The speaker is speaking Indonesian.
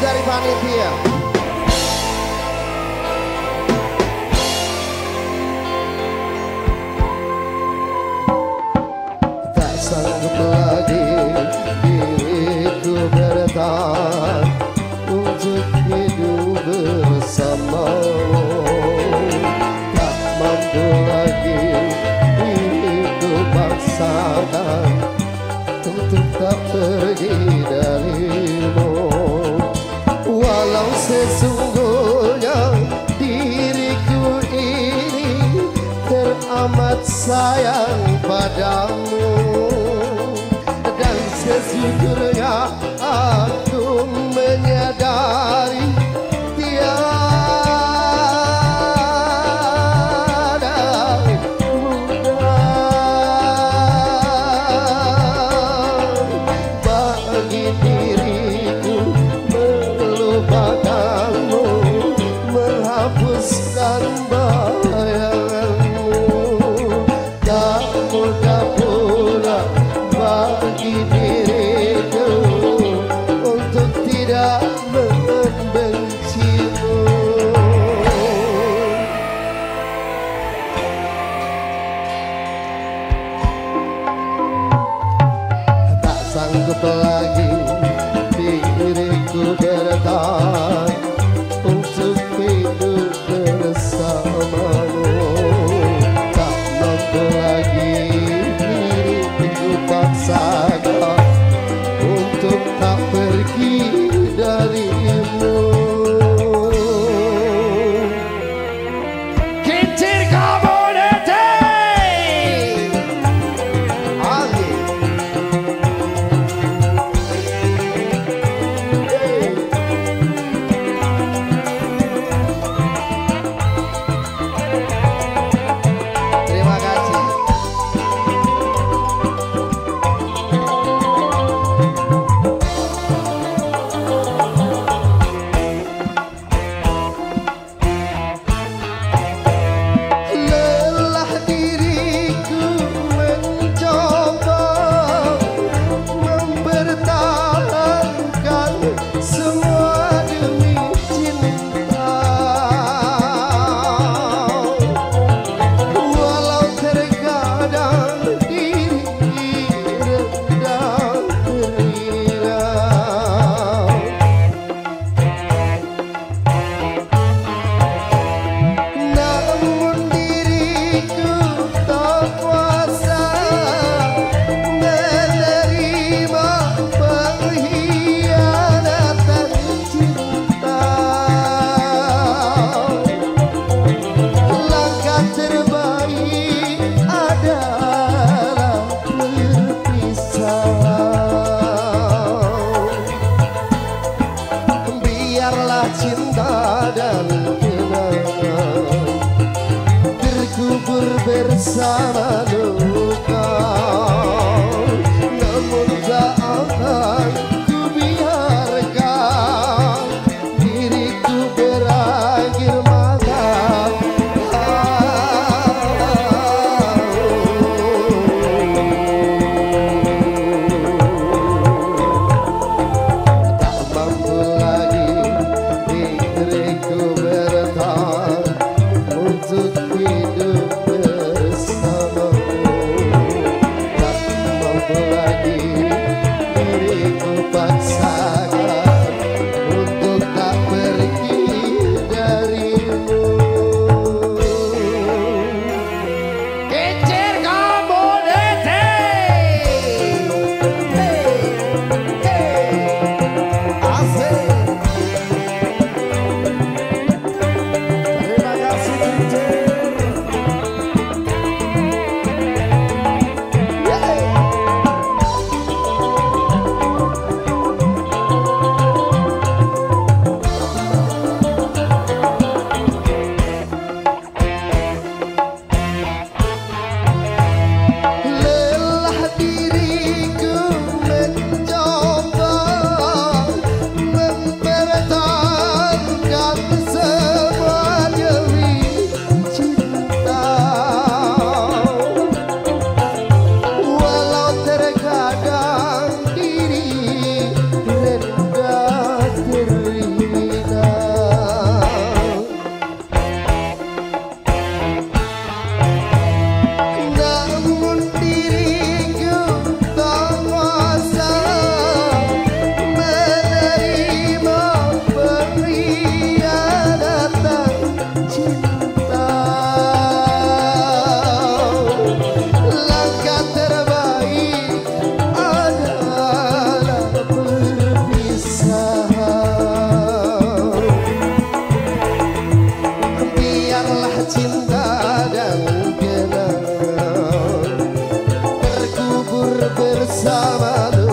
Dari Van here. Sayang padamu. Dan sejujurnya aku menyadari Tiada mudah Bagi diriku melupakanmu Menghapuskan I'm a. paksa Savannah.